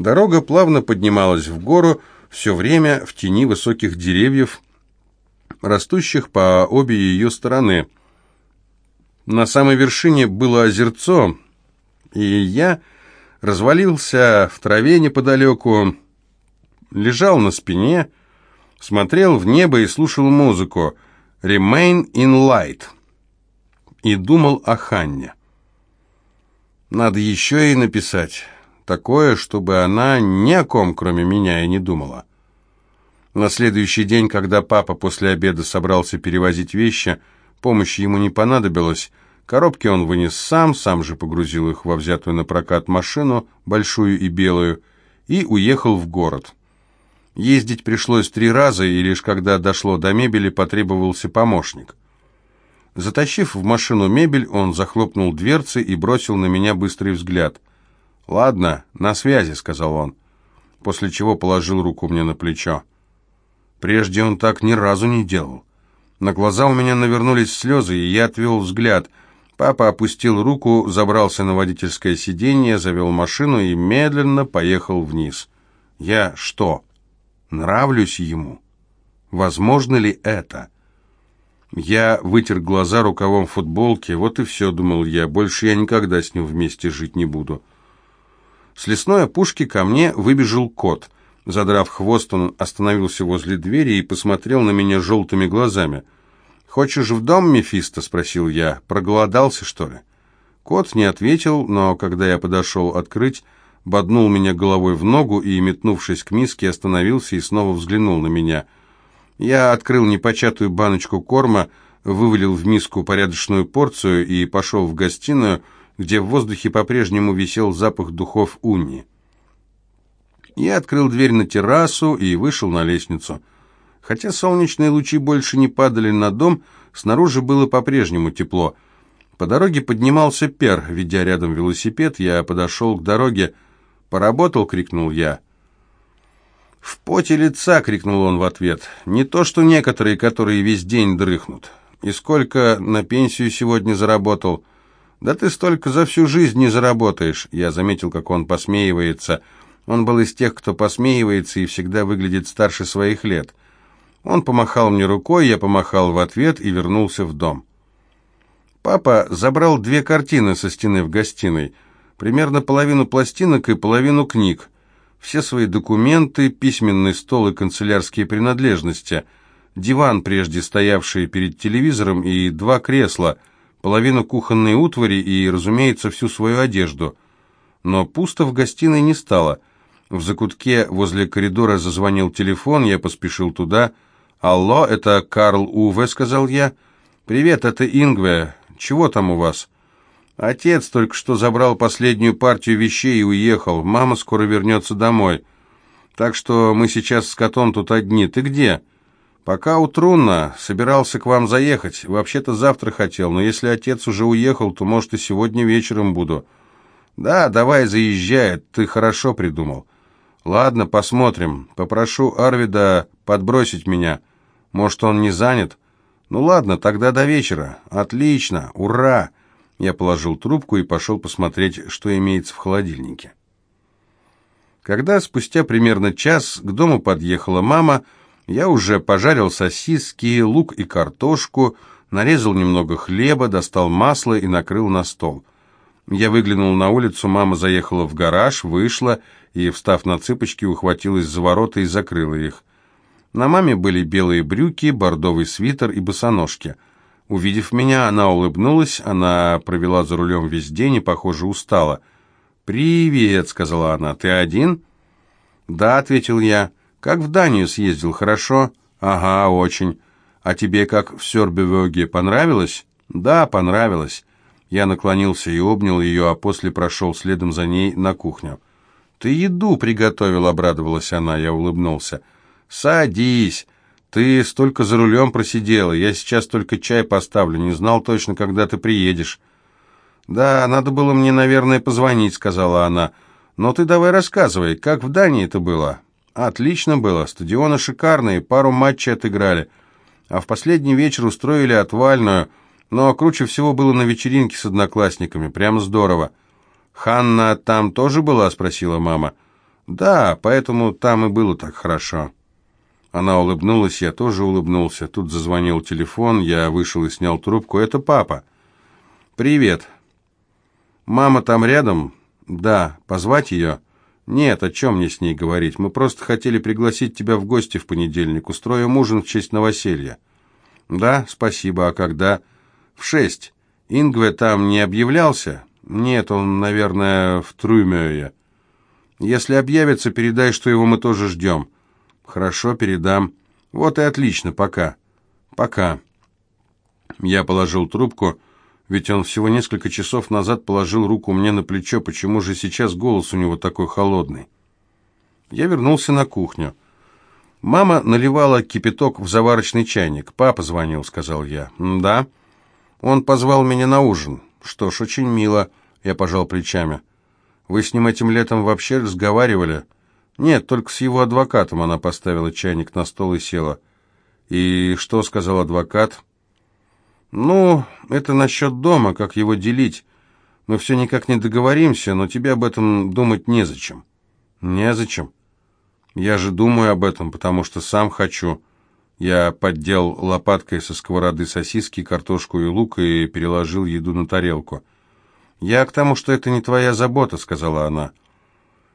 Дорога плавно поднималась в гору, все время в тени высоких деревьев, растущих по обе ее стороны. На самой вершине было озерцо, и я развалился в траве неподалеку, лежал на спине, смотрел в небо и слушал музыку «Remain in Light» и думал о Ханне. Надо еще и написать такое, чтобы она ни о ком, кроме меня, и не думала. На следующий день, когда папа после обеда собрался перевозить вещи, помощи ему не понадобилось, коробки он вынес сам, сам же погрузил их во взятую на прокат машину, большую и белую, и уехал в город. Ездить пришлось три раза, и лишь когда дошло до мебели, потребовался помощник. Затащив в машину мебель, он захлопнул дверцы и бросил на меня быстрый взгляд. «Ладно, на связи», — сказал он, после чего положил руку мне на плечо. Прежде он так ни разу не делал. На глаза у меня навернулись слезы, и я отвел взгляд. Папа опустил руку, забрался на водительское сиденье, завел машину и медленно поехал вниз. Я что, нравлюсь ему? Возможно ли это?» Я вытер глаза рукавом футболки, вот и все, думал я, больше я никогда с ним вместе жить не буду. С лесной опушки ко мне выбежал кот. Задрав хвост, он остановился возле двери и посмотрел на меня желтыми глазами. «Хочешь в дом, Мефисто?» — спросил я. «Проголодался, что ли?» Кот не ответил, но когда я подошел открыть, боднул меня головой в ногу и, метнувшись к миске, остановился и снова взглянул на меня — я открыл непочатую баночку корма, вывалил в миску порядочную порцию и пошел в гостиную, где в воздухе по-прежнему висел запах духов уни. Я открыл дверь на террасу и вышел на лестницу. Хотя солнечные лучи больше не падали на дом, снаружи было по-прежнему тепло. По дороге поднимался Пер, ведя рядом велосипед, я подошел к дороге. «Поработал?» — крикнул я. «В поте лица!» — крикнул он в ответ. «Не то, что некоторые, которые весь день дрыхнут. И сколько на пенсию сегодня заработал?» «Да ты столько за всю жизнь не заработаешь!» Я заметил, как он посмеивается. Он был из тех, кто посмеивается и всегда выглядит старше своих лет. Он помахал мне рукой, я помахал в ответ и вернулся в дом. Папа забрал две картины со стены в гостиной, примерно половину пластинок и половину книг все свои документы, письменный стол и канцелярские принадлежности, диван, прежде стоявший перед телевизором, и два кресла, половину кухонной утвари и, разумеется, всю свою одежду. Но пусто в гостиной не стало. В закутке возле коридора зазвонил телефон, я поспешил туда. «Алло, это Карл Уве», — сказал я. «Привет, это Ингве. Чего там у вас?» Отец только что забрал последнюю партию вещей и уехал. Мама скоро вернется домой. Так что мы сейчас с котом тут одни. Ты где? Пока утрунно. Собирался к вам заехать. Вообще-то завтра хотел, но если отец уже уехал, то, может, и сегодня вечером буду. Да, давай заезжай. Ты хорошо придумал. Ладно, посмотрим. Попрошу Арвида подбросить меня. Может, он не занят? Ну ладно, тогда до вечера. Отлично. Ура! Я положил трубку и пошел посмотреть, что имеется в холодильнике. Когда спустя примерно час к дому подъехала мама, я уже пожарил сосиски, лук и картошку, нарезал немного хлеба, достал масло и накрыл на стол. Я выглянул на улицу, мама заехала в гараж, вышла и, встав на цыпочки, ухватилась за ворота и закрыла их. На маме были белые брюки, бордовый свитер и босоножки – Увидев меня, она улыбнулась, она провела за рулем весь день и, похоже, устала. «Привет», — сказала она, — «ты один?» «Да», — ответил я. «Как в Данию съездил, хорошо?» «Ага, очень. А тебе как в Сёрбевёге понравилось?» «Да, понравилось». Я наклонился и обнял ее, а после прошел следом за ней на кухню. «Ты еду приготовил», — обрадовалась она, я улыбнулся. «Садись». «Ты столько за рулем просидела, я сейчас только чай поставлю, не знал точно, когда ты приедешь». «Да, надо было мне, наверное, позвонить», — сказала она. «Но ты давай рассказывай, как в Дании это было?» «Отлично было, стадионы шикарные, пару матчей отыграли. А в последний вечер устроили отвальную, но круче всего было на вечеринке с одноклассниками, прямо здорово». «Ханна там тоже была?» — спросила мама. «Да, поэтому там и было так хорошо». Она улыбнулась, я тоже улыбнулся. Тут зазвонил телефон, я вышел и снял трубку. «Это папа». «Привет». «Мама там рядом?» «Да. Позвать ее?» «Нет, о чем мне с ней говорить? Мы просто хотели пригласить тебя в гости в понедельник. Устроим ужин в честь новоселья». «Да, спасибо. А когда?» «В шесть. Ингве там не объявлялся?» «Нет, он, наверное, в Трумёе». «Если объявится, передай, что его мы тоже ждем». «Хорошо, передам». «Вот и отлично. Пока». «Пока». Я положил трубку, ведь он всего несколько часов назад положил руку мне на плечо. Почему же сейчас голос у него такой холодный? Я вернулся на кухню. Мама наливала кипяток в заварочный чайник. «Папа звонил», — сказал я. «Да». «Он позвал меня на ужин». «Что ж, очень мило», — я пожал плечами. «Вы с ним этим летом вообще разговаривали?» «Нет, только с его адвокатом». Она поставила чайник на стол и села. «И что?» — сказал адвокат. «Ну, это насчет дома, как его делить. Мы все никак не договоримся, но тебе об этом думать незачем». «Незачем?» «Я же думаю об этом, потому что сам хочу». Я поддел лопаткой со сковороды сосиски, картошку и лук и переложил еду на тарелку. «Я к тому, что это не твоя забота», — сказала она.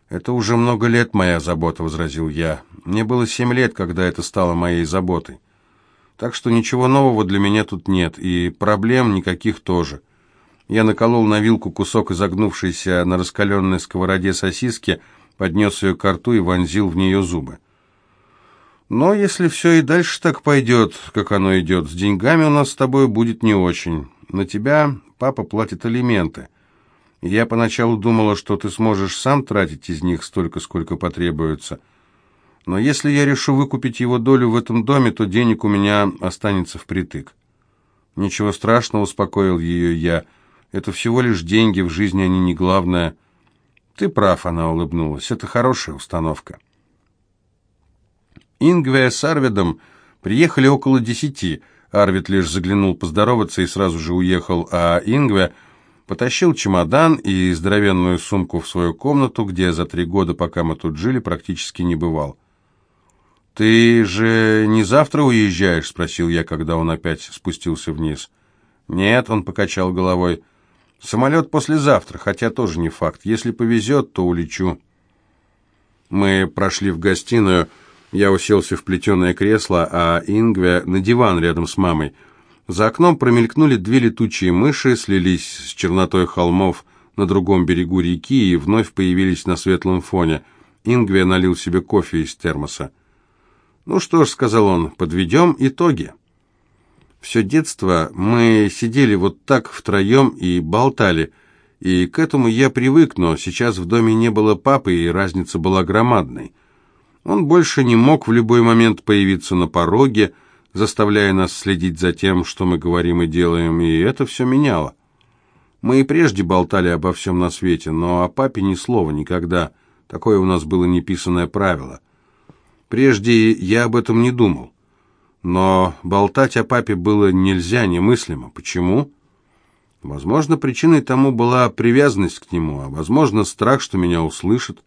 «Это уже много лет моя забота», — возразил я. «Мне было семь лет, когда это стало моей заботой. Так что ничего нового для меня тут нет, и проблем никаких тоже». Я наколол на вилку кусок изогнувшейся на раскаленной сковороде сосиски, поднес ее к рту и вонзил в нее зубы. Но если все и дальше так пойдет, как оно идет, с деньгами у нас с тобой будет не очень. На тебя папа платит алименты. Я поначалу думала, что ты сможешь сам тратить из них столько, сколько потребуется. Но если я решу выкупить его долю в этом доме, то денег у меня останется впритык. Ничего страшного, успокоил ее я. Это всего лишь деньги, в жизни они не главное. Ты прав, она улыбнулась. Это хорошая установка. Ингве с Арвидом приехали около десяти. Арвид лишь заглянул поздороваться и сразу же уехал, а Ингве потащил чемодан и здоровенную сумку в свою комнату, где за три года, пока мы тут жили, практически не бывал. «Ты же не завтра уезжаешь?» — спросил я, когда он опять спустился вниз. «Нет», — он покачал головой. «Самолет послезавтра, хотя тоже не факт. Если повезет, то улечу». Мы прошли в гостиную, — я уселся в плетеное кресло, а Ингве на диван рядом с мамой. За окном промелькнули две летучие мыши, слились с чернотой холмов на другом берегу реки и вновь появились на светлом фоне. Ингве налил себе кофе из термоса. «Ну что ж», — сказал он, — «подведем итоги». Все детство мы сидели вот так втроем и болтали, и к этому я привык, но сейчас в доме не было папы, и разница была громадной. Он больше не мог в любой момент появиться на пороге, заставляя нас следить за тем, что мы говорим и делаем, и это все меняло. Мы и прежде болтали обо всем на свете, но о папе ни слова никогда. Такое у нас было неписанное правило. Прежде я об этом не думал. Но болтать о папе было нельзя, немыслимо. Почему? Возможно, причиной тому была привязанность к нему, а возможно, страх, что меня услышат.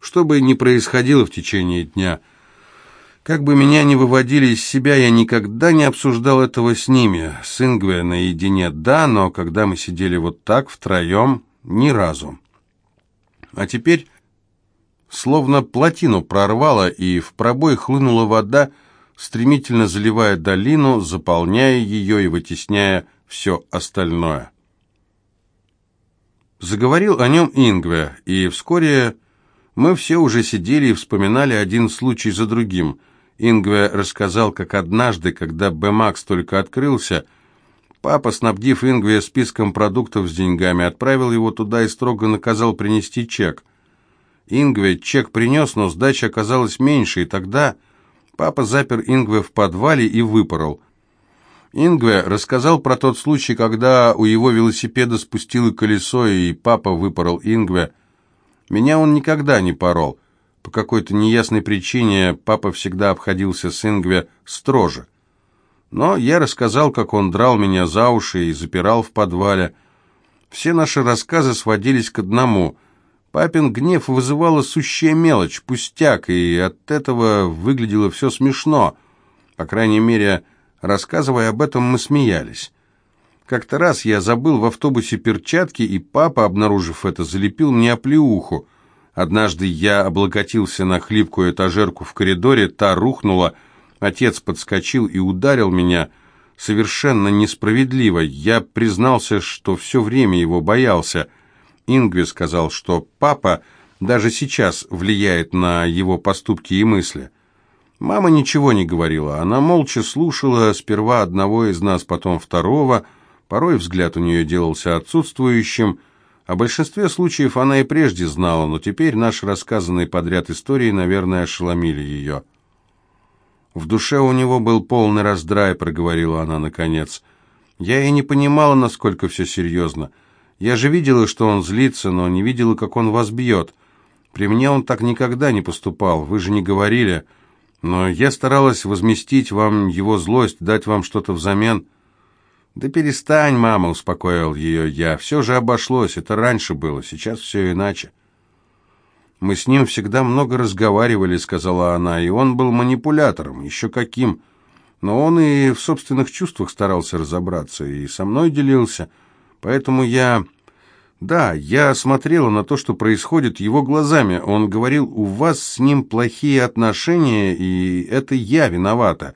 Что бы ни происходило в течение дня, как бы меня ни выводили из себя, я никогда не обсуждал этого с ними, с Ингве наедине, да, но когда мы сидели вот так, втроем, ни разу. А теперь словно плотину прорвало, и в пробой хлынула вода, стремительно заливая долину, заполняя ее и вытесняя все остальное. Заговорил о нем Ингве, и вскоре мы все уже сидели и вспоминали один случай за другим. Ингве рассказал, как однажды, когда Бэмакс только открылся, папа, снабдив Ингве списком продуктов с деньгами, отправил его туда и строго наказал принести чек. Ингве чек принес, но сдача оказалась меньше, и тогда папа запер Ингве в подвале и выпорол. Ингве рассказал про тот случай, когда у его велосипеда спустило колесо, и папа выпорол Ингве, меня он никогда не порол. По какой-то неясной причине папа всегда обходился с Ингве строже. Но я рассказал, как он драл меня за уши и запирал в подвале. Все наши рассказы сводились к одному. Папин гнев вызывала сущая мелочь, пустяк, и от этого выглядело все смешно. По крайней мере, рассказывая об этом, мы смеялись. Как-то раз я забыл в автобусе перчатки, и папа, обнаружив это, залепил мне оплеуху. Однажды я облокотился на хлипкую этажерку в коридоре, та рухнула, отец подскочил и ударил меня совершенно несправедливо. Я признался, что все время его боялся. Ингви сказал, что папа даже сейчас влияет на его поступки и мысли. Мама ничего не говорила, она молча слушала сперва одного из нас, потом второго, порой взгляд у нее делался отсутствующим, о большинстве случаев она и прежде знала, но теперь наши рассказанные подряд истории, наверное, ошеломили ее. «В душе у него был полный раздрай», — проговорила она наконец. «Я и не понимала, насколько все серьезно. Я же видела, что он злится, но не видела, как он вас бьет. При мне он так никогда не поступал, вы же не говорили. Но я старалась возместить вам его злость, дать вам что-то взамен». «Да перестань, мама», — успокоил ее я. «Все же обошлось, это раньше было, сейчас все иначе». «Мы с ним всегда много разговаривали», — сказала она, — «и он был манипулятором, еще каким. Но он и в собственных чувствах старался разобраться, и со мной делился. Поэтому я... Да, я смотрела на то, что происходит его глазами. Он говорил, у вас с ним плохие отношения, и это я виновата».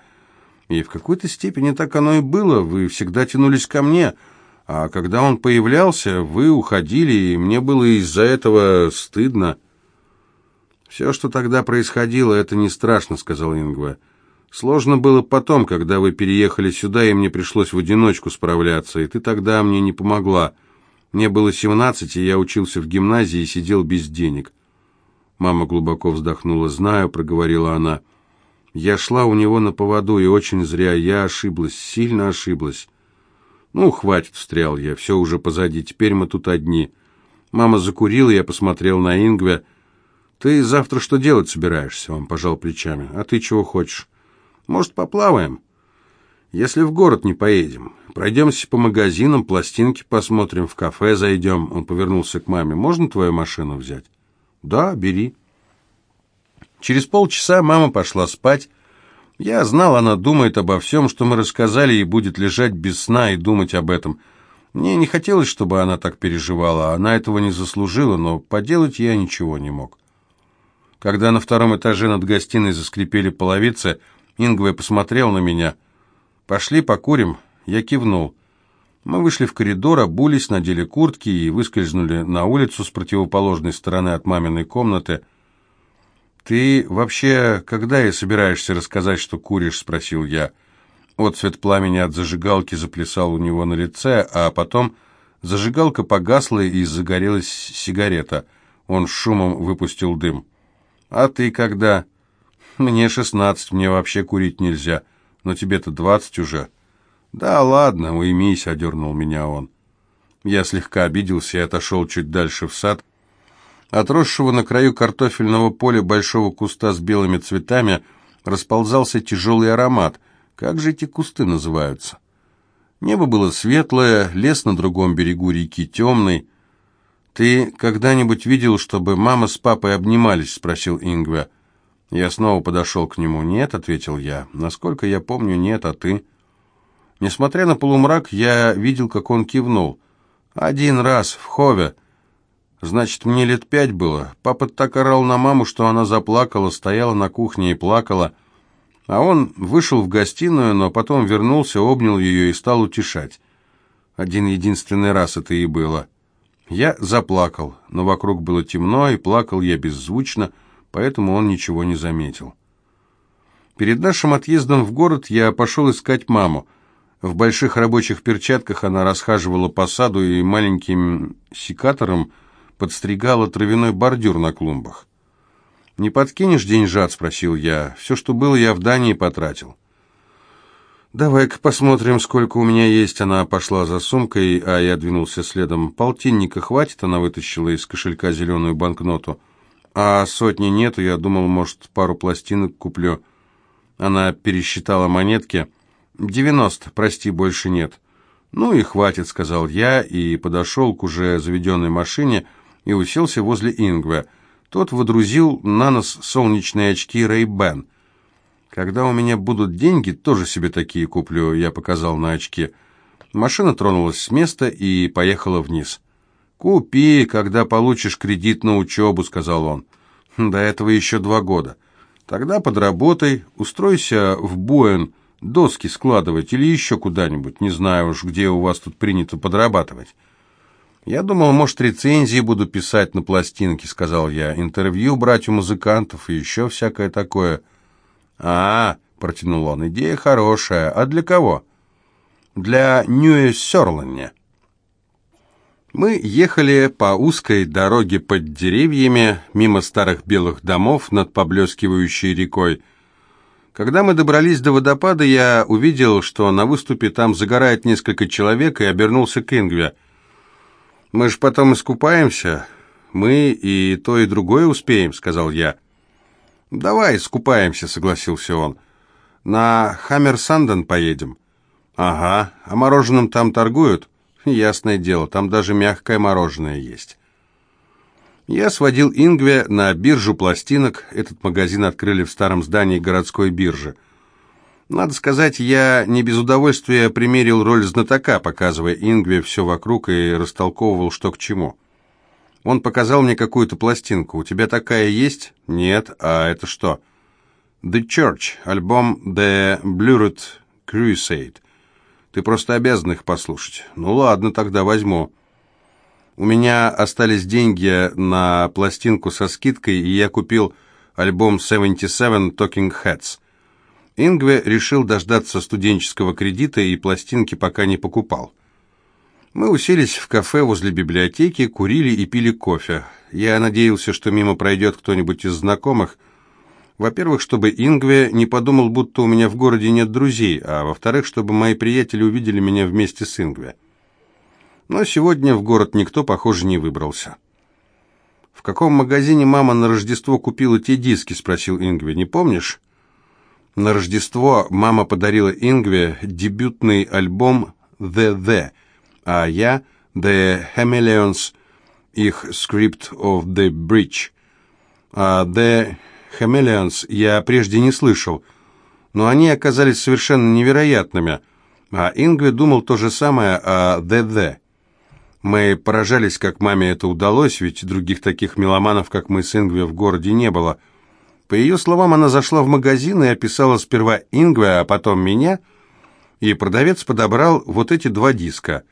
И в какой-то степени так оно и было, вы всегда тянулись ко мне, а когда он появлялся, вы уходили, и мне было из-за этого стыдно. «Все, что тогда происходило, это не страшно», — сказал Ингва. «Сложно было потом, когда вы переехали сюда, и мне пришлось в одиночку справляться, и ты тогда мне не помогла. Мне было семнадцать, и я учился в гимназии и сидел без денег». Мама глубоко вздохнула. «Знаю», — проговорила она, — я шла у него на поводу, и очень зря. Я ошиблась, сильно ошиблась. Ну, хватит, встрял я, все уже позади, теперь мы тут одни. Мама закурила, я посмотрел на Ингве. «Ты завтра что делать собираешься?» Он пожал плечами. «А ты чего хочешь?» «Может, поплаваем?» «Если в город не поедем. Пройдемся по магазинам, пластинки посмотрим, в кафе зайдем». Он повернулся к маме. «Можно твою машину взять?» «Да, бери». Через полчаса мама пошла спать. Я знал, она думает обо всем, что мы рассказали, и будет лежать без сна и думать об этом. Мне не хотелось, чтобы она так переживала, она этого не заслужила, но поделать я ничего не мог. Когда на втором этаже над гостиной заскрипели половицы, Ингве посмотрел на меня. «Пошли покурим?» Я кивнул. Мы вышли в коридор, обулись, надели куртки и выскользнули на улицу с противоположной стороны от маминой комнаты – «Ты вообще когда и собираешься рассказать, что куришь?» – спросил я. Отцвет пламени от зажигалки заплясал у него на лице, а потом зажигалка погасла и загорелась сигарета. Он шумом выпустил дым. «А ты когда?» «Мне шестнадцать, мне вообще курить нельзя. Но тебе-то двадцать уже». «Да ладно, уймись», — одернул меня он. Я слегка обиделся и отошел чуть дальше в сад, Отросшего на краю картофельного поля большого куста с белыми цветами расползался тяжелый аромат. Как же эти кусты называются? Небо было светлое, лес на другом берегу реки темный. «Ты когда-нибудь видел, чтобы мама с папой обнимались?» — спросил Ингве. Я снова подошел к нему. «Нет», — ответил я. «Насколько я помню, нет, а ты?» Несмотря на полумрак, я видел, как он кивнул. «Один раз, в Хове». Значит, мне лет пять было. Папа так орал на маму, что она заплакала, стояла на кухне и плакала. А он вышел в гостиную, но потом вернулся, обнял ее и стал утешать. Один единственный раз это и было. Я заплакал, но вокруг было темно, и плакал я беззвучно, поэтому он ничего не заметил. Перед нашим отъездом в город я пошел искать маму. В больших рабочих перчатках она расхаживала по саду и маленьким секатором подстригала травяной бордюр на клумбах. «Не подкинешь деньжат?» — спросил я. «Все, что было, я в Дании потратил». «Давай-ка посмотрим, сколько у меня есть». Она пошла за сумкой, а я двинулся следом. «Полтинника хватит?» — она вытащила из кошелька зеленую банкноту. «А сотни нету, я думал, может, пару пластинок куплю». Она пересчитала монетки. «Девяносто, прости, больше нет». «Ну и хватит», — сказал я, и подошел к уже заведенной машине, — и уселся возле Ингве. Тот водрузил на нос солнечные очки Ray-Ban. «Когда у меня будут деньги, тоже себе такие куплю», — я показал на очки. Машина тронулась с места и поехала вниз. «Купи, когда получишь кредит на учебу», — сказал он. «До этого еще два года. Тогда подработай, устройся в Буэн, доски складывать или еще куда-нибудь, не знаю уж, где у вас тут принято подрабатывать». «Я думал, может, рецензии буду писать на пластинке», — сказал я, «интервью брать у музыкантов и еще всякое такое». «А, — протянул он, — идея хорошая. А для кого?» «Для Ньюэссерланне». Мы ехали по узкой дороге под деревьями, мимо старых белых домов над поблескивающей рекой. Когда мы добрались до водопада, я увидел, что на выступе там загорает несколько человек, и обернулся к Ингве. «Мы же потом искупаемся. Мы и то, и другое успеем», — сказал я. «Давай искупаемся», — согласился он. «На Хаммерсанден поедем». «Ага. А мороженым там торгуют?» Ясное дело, там даже мягкое мороженое есть. Я сводил Ингве на биржу пластинок. Этот магазин открыли в старом здании городской биржи. Надо сказать, я не без удовольствия примерил роль знатока, показывая Ингве все вокруг и растолковывал, что к чему. Он показал мне какую-то пластинку. «У тебя такая есть?» «Нет. А это что?» «The Church», альбом «The Blurred Crusade». Ты просто обязан их послушать. Ну ладно, тогда возьму. У меня остались деньги на пластинку со скидкой, и я купил альбом 77 Talking Heads. Ингве решил дождаться студенческого кредита и пластинки пока не покупал. Мы уселись в кафе возле библиотеки, курили и пили кофе. Я надеялся, что мимо пройдет кто-нибудь из знакомых, во-первых, чтобы Ингве не подумал, будто у меня в городе нет друзей, а во-вторых, чтобы мои приятели увидели меня вместе с Ингве. Но сегодня в город никто, похоже, не выбрался. «В каком магазине мама на Рождество купила те диски?» – спросил Ингве. «Не помнишь?» На Рождество мама подарила Ингве дебютный альбом «The The», а я «The Chameleons», их «Script of the Bridge». А «The Хамелеонс я прежде не слышал, но они оказались совершенно невероятными, а Ингви думал то же самое о ДД. Мы поражались, как маме это удалось, ведь других таких меломанов, как мы с Ингви, в городе не было. По ее словам, она зашла в магазин и описала сперва Ингви, а потом меня, и продавец подобрал вот эти два диска.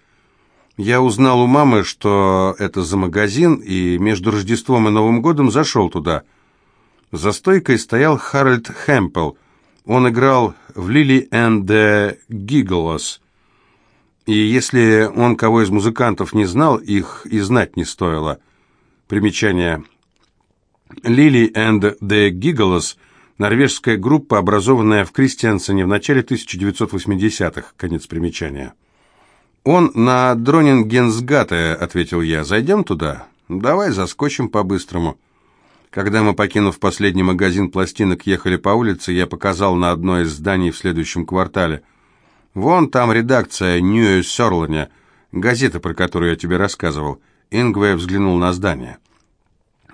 Я узнал у мамы, что это за магазин, и между Рождеством и Новым годом зашел туда – за стойкой стоял Харальд Хэмпел. Он играл в «Лили the Giggles». И если он кого из музыкантов не знал, их и знать не стоило. Примечание. «Лили and the Giggles» – норвежская группа, образованная в Кристиансене в начале 1980-х. Конец примечания. «Он на Дронингенсгате», — ответил я. «Зайдем туда? Давай заскочим по-быстрому». Когда мы, покинув последний магазин пластинок, ехали по улице, я показал на одно из зданий в следующем квартале. «Вон там редакция Нью Сёрланя, газета, про которую я тебе рассказывал». Ингвей взглянул на здание.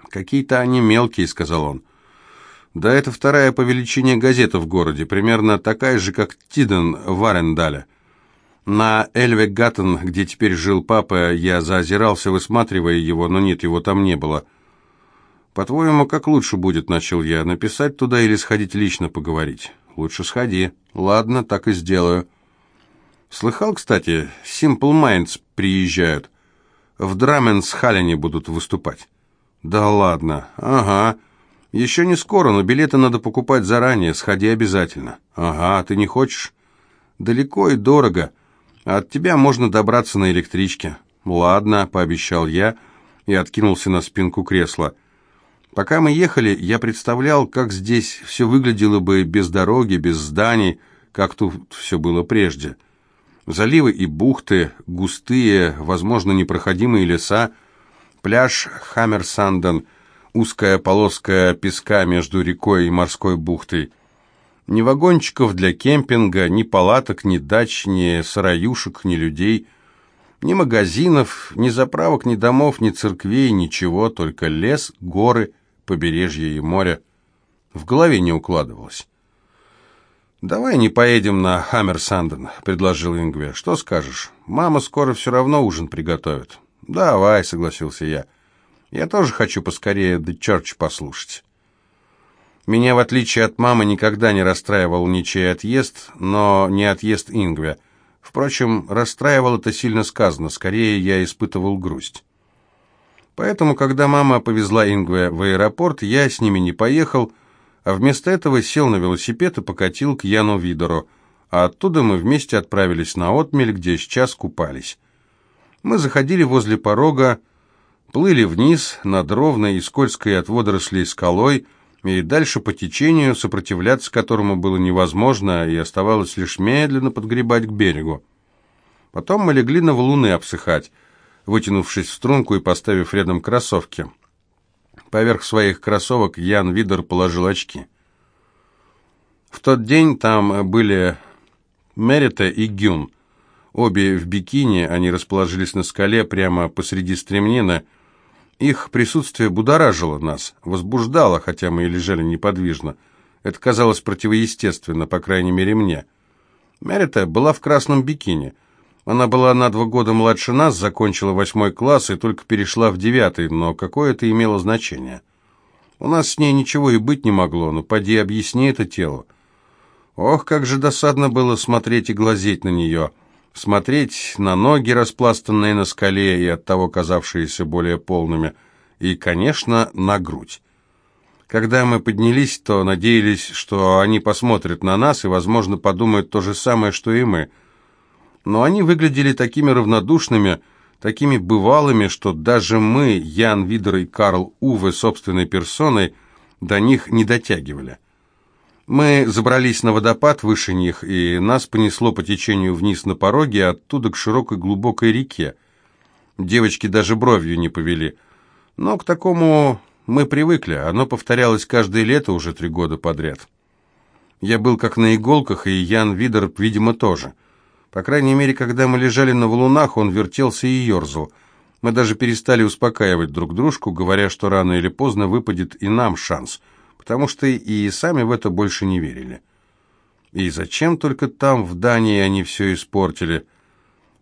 «Какие-то они мелкие», — сказал он. «Да это вторая по величине газета в городе, примерно такая же, как Тиден в Арендале». На Эльве Гаттен, где теперь жил папа, я заозирался, высматривая его, но нет, его там не было. «По-твоему, как лучше будет, — начал я, — написать туда или сходить лично поговорить?» «Лучше сходи». «Ладно, так и сделаю». «Слыхал, кстати, Simple Minds приезжают. В Драменс-Халлене будут выступать». «Да ладно. Ага. Еще не скоро, но билеты надо покупать заранее. Сходи обязательно». «Ага, ты не хочешь?» «Далеко и дорого. От тебя можно добраться на электричке». «Ладно», — пообещал я и откинулся на спинку кресла. Пока мы ехали, я представлял, как здесь все выглядело бы без дороги, без зданий, как тут все было прежде. Заливы и бухты, густые, возможно, непроходимые леса, пляж Хаммерсанден, узкая полоска песка между рекой и морской бухтой. Ни вагончиков для кемпинга, ни палаток, ни дач, ни сараюшек, ни людей. Ни магазинов, ни заправок, ни домов, ни церквей, ничего, только лес, горы, побережье и море. В голове не укладывалось. «Давай не поедем на Хаммерсанден», — предложил Ингве. «Что скажешь? Мама скоро все равно ужин приготовит». «Давай», — согласился я. «Я тоже хочу поскорее The Church послушать». Меня, в отличие от мамы, никогда не расстраивал ничей отъезд, но не отъезд Ингве. Впрочем, расстраивал это сильно сказано, скорее я испытывал грусть. Поэтому, когда мама повезла Ингве в аэропорт, я с ними не поехал, а вместо этого сел на велосипед и покатил к Яну Видору, а оттуда мы вместе отправились на отмель, где сейчас купались. Мы заходили возле порога, плыли вниз над ровной и скользкой от водорослей скалой, и дальше по течению, сопротивляться которому было невозможно, и оставалось лишь медленно подгребать к берегу. Потом мы легли на валуны обсыхать, вытянувшись в струнку и поставив рядом кроссовки. Поверх своих кроссовок Ян Видер положил очки. В тот день там были Мерита и Гюн. Обе в бикини, они расположились на скале прямо посреди стремнины. Их присутствие будоражило нас, возбуждало, хотя мы и лежали неподвижно. Это казалось противоестественно, по крайней мере мне. Мерита была в красном бикини. Она была на два года младше нас, закончила восьмой класс и только перешла в девятый, но какое это имело значение? У нас с ней ничего и быть не могло, но поди объясни это телу. Ох, как же досадно было смотреть и глазеть на нее, смотреть на ноги, распластанные на скале и оттого казавшиеся более полными, и, конечно, на грудь. Когда мы поднялись, то надеялись, что они посмотрят на нас и, возможно, подумают то же самое, что и мы – но они выглядели такими равнодушными, такими бывалыми, что даже мы, Ян Видер и Карл Уве собственной персоной, до них не дотягивали. Мы забрались на водопад выше них, и нас понесло по течению вниз на пороге, оттуда к широкой глубокой реке. Девочки даже бровью не повели. Но к такому мы привыкли, оно повторялось каждое лето уже три года подряд. Я был как на иголках, и Ян Видер, видимо, тоже. По крайней мере, когда мы лежали на валунах, он вертелся и ерзал. Мы даже перестали успокаивать друг дружку, говоря, что рано или поздно выпадет и нам шанс, потому что и сами в это больше не верили. И зачем только там, в Дании, они все испортили?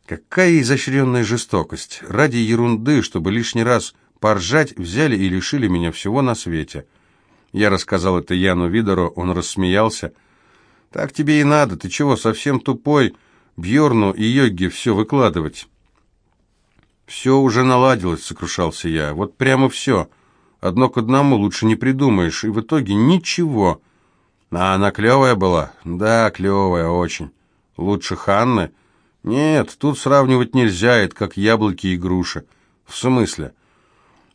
Какая изощренная жестокость! Ради ерунды, чтобы лишний раз поржать, взяли и лишили меня всего на свете. Я рассказал это Яну Видору, он рассмеялся. «Так тебе и надо, ты чего, совсем тупой?» Бьорну и Йоги все выкладывать. «Все уже наладилось», — сокрушался я. «Вот прямо все. Одно к одному лучше не придумаешь, и в итоге ничего». «А она клевая была?» «Да, клевая, очень. Лучше Ханны?» «Нет, тут сравнивать нельзя, это как яблоки и груши». «В смысле?»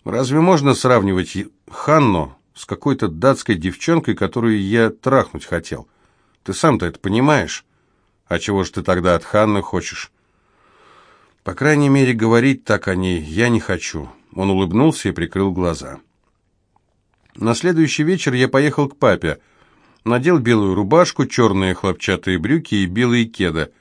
«Разве можно сравнивать Ханну с какой-то датской девчонкой, которую я трахнуть хотел? Ты сам-то это понимаешь?» А чего ж ты тогда от Ханны хочешь? По крайней мере, говорить так о ней я не хочу. Он улыбнулся и прикрыл глаза. На следующий вечер я поехал к папе. Надел белую рубашку, черные хлопчатые брюки и белые кеды.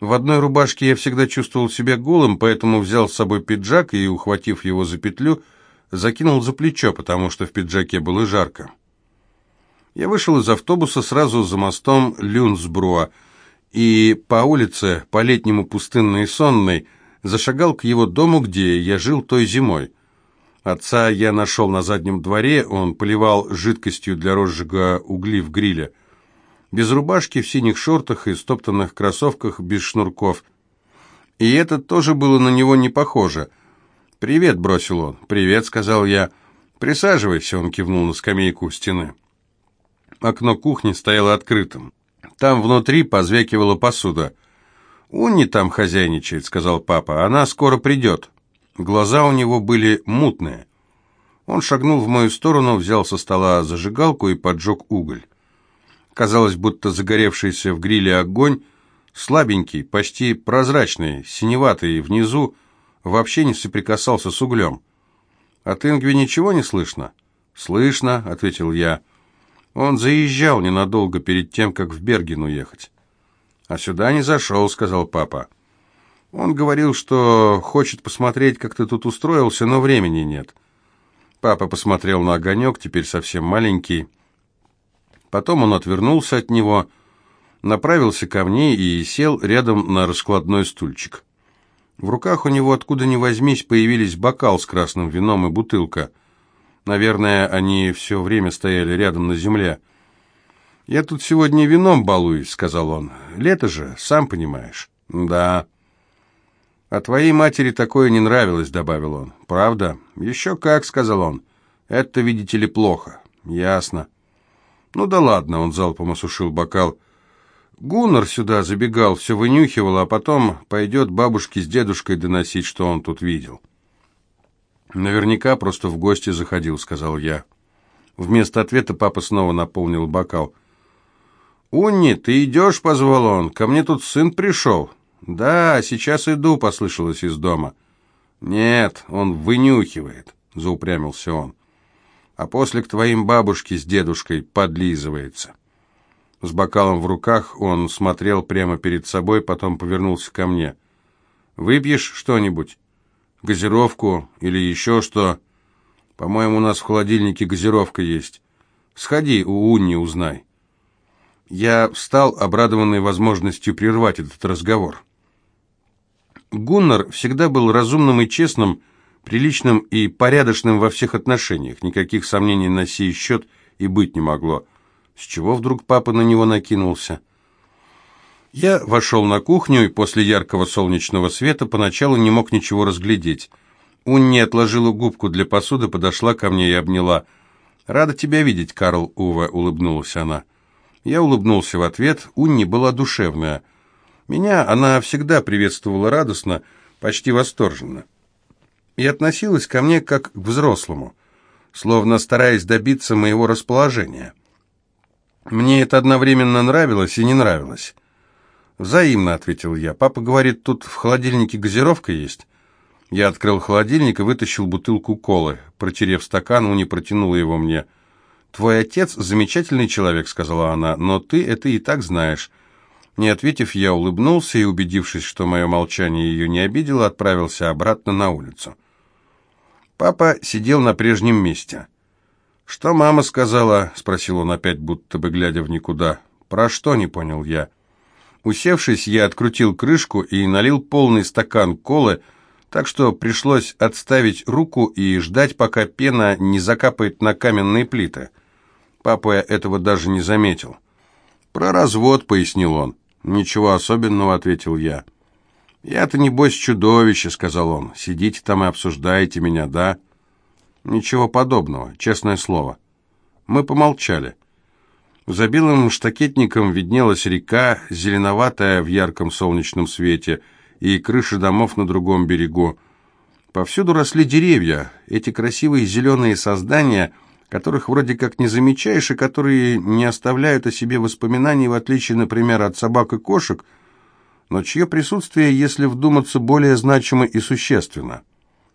В одной рубашке я всегда чувствовал себя голым, поэтому взял с собой пиджак и, ухватив его за петлю, закинул за плечо, потому что в пиджаке было жарко. Я вышел из автобуса сразу за мостом Люнсбруа, и по улице, по-летнему пустынной и сонной, зашагал к его дому, где я жил той зимой. Отца я нашел на заднем дворе, он поливал жидкостью для розжига угли в гриле. Без рубашки, в синих шортах и стоптанных кроссовках без шнурков. И это тоже было на него не похоже. «Привет», — бросил он. «Привет», — сказал я. «Присаживайся», — он кивнул на скамейку у стены. Окно кухни стояло открытым. Там внутри позвякивала посуда. «Унни там хозяйничает», — сказал папа. «Она скоро придет». Глаза у него были мутные. Он шагнул в мою сторону, взял со стола зажигалку и поджег уголь. Казалось, будто загоревшийся в гриле огонь, слабенький, почти прозрачный, синеватый, внизу, вообще не соприкасался с углем. «От Ингви ничего не слышно?» «Слышно», — ответил я. Он заезжал ненадолго перед тем, как в Берген уехать. «А сюда не зашел», — сказал папа. Он говорил, что хочет посмотреть, как ты тут устроился, но времени нет. Папа посмотрел на огонек, теперь совсем маленький. Потом он отвернулся от него, направился ко мне и сел рядом на раскладной стульчик. В руках у него, откуда ни возьмись, появились бокал с красным вином и бутылка. Наверное, они все время стояли рядом на земле. «Я тут сегодня вином балуюсь», — сказал он. «Лето же, сам понимаешь». «Да». «А твоей матери такое не нравилось», — добавил он. «Правда?» «Еще как», — сказал он. «Это, видите ли, плохо». «Ясно». «Ну да ладно», — он залпом осушил бокал. Гуннар сюда забегал, все вынюхивал, а потом пойдет бабушке с дедушкой доносить, что он тут видел. «Наверняка просто в гости заходил», — сказал я. Вместо ответа папа снова наполнил бокал. «Унни, ты идешь?» — позвал он. «Ко мне тут сын пришел». «Да, сейчас иду», — послышалось из дома. «Нет, он вынюхивает», — заупрямился он. «А после к твоим бабушке с дедушкой подлизывается». С бокалом в руках он смотрел прямо перед собой, потом повернулся ко мне. «Выпьешь что-нибудь? Газировку или еще что? По-моему, у нас в холодильнике газировка есть. Сходи, у Унни узнай». Я встал, обрадованный возможностью прервать этот разговор. Гуннар всегда был разумным и честным, приличным и порядочным во всех отношениях. Никаких сомнений на сей счет и быть не могло. С чего вдруг папа на него накинулся? Я вошел на кухню и после яркого солнечного света поначалу не мог ничего разглядеть. Унни отложила губку для посуды, подошла ко мне и обняла. «Рада тебя видеть, Карл Ува», — улыбнулась она. Я улыбнулся в ответ. Унни была душевная. Меня она всегда приветствовала радостно, почти восторженно. И относилась ко мне как к взрослому, словно стараясь добиться моего расположения. Мне это одновременно нравилось и не нравилось. «Взаимно», — ответил я. «Папа говорит, тут в холодильнике газировка есть». Я открыл холодильник и вытащил бутылку колы. Протерев стакан, Уни протянула его мне. «Твой отец замечательный человек», — сказала она, — «но ты это и так знаешь». Не ответив, я улыбнулся и, убедившись, что мое молчание ее не обидело, отправился обратно на улицу. Папа сидел на прежнем месте. «Что мама сказала?» — спросил он опять, будто бы глядя в никуда. «Про что?» — не понял я. Усевшись, я открутил крышку и налил полный стакан колы, так что пришлось отставить руку и ждать, пока пена не закапает на каменные плиты. Папа этого даже не заметил. «Про развод», — пояснил он. «Ничего особенного», — ответил я. «Я-то, небось, чудовище», — сказал он. «Сидите там и обсуждаете меня, да?» «Ничего подобного, честное слово». Мы помолчали. За белым штакетником виднелась река, зеленоватая в ярком солнечном свете, и крыши домов на другом берегу. Повсюду росли деревья, эти красивые зеленые создания, которых вроде как не замечаешь, и которые не оставляют о себе воспоминаний, в отличие, например, от собак и кошек, но чье присутствие, если вдуматься, более значимо и существенно –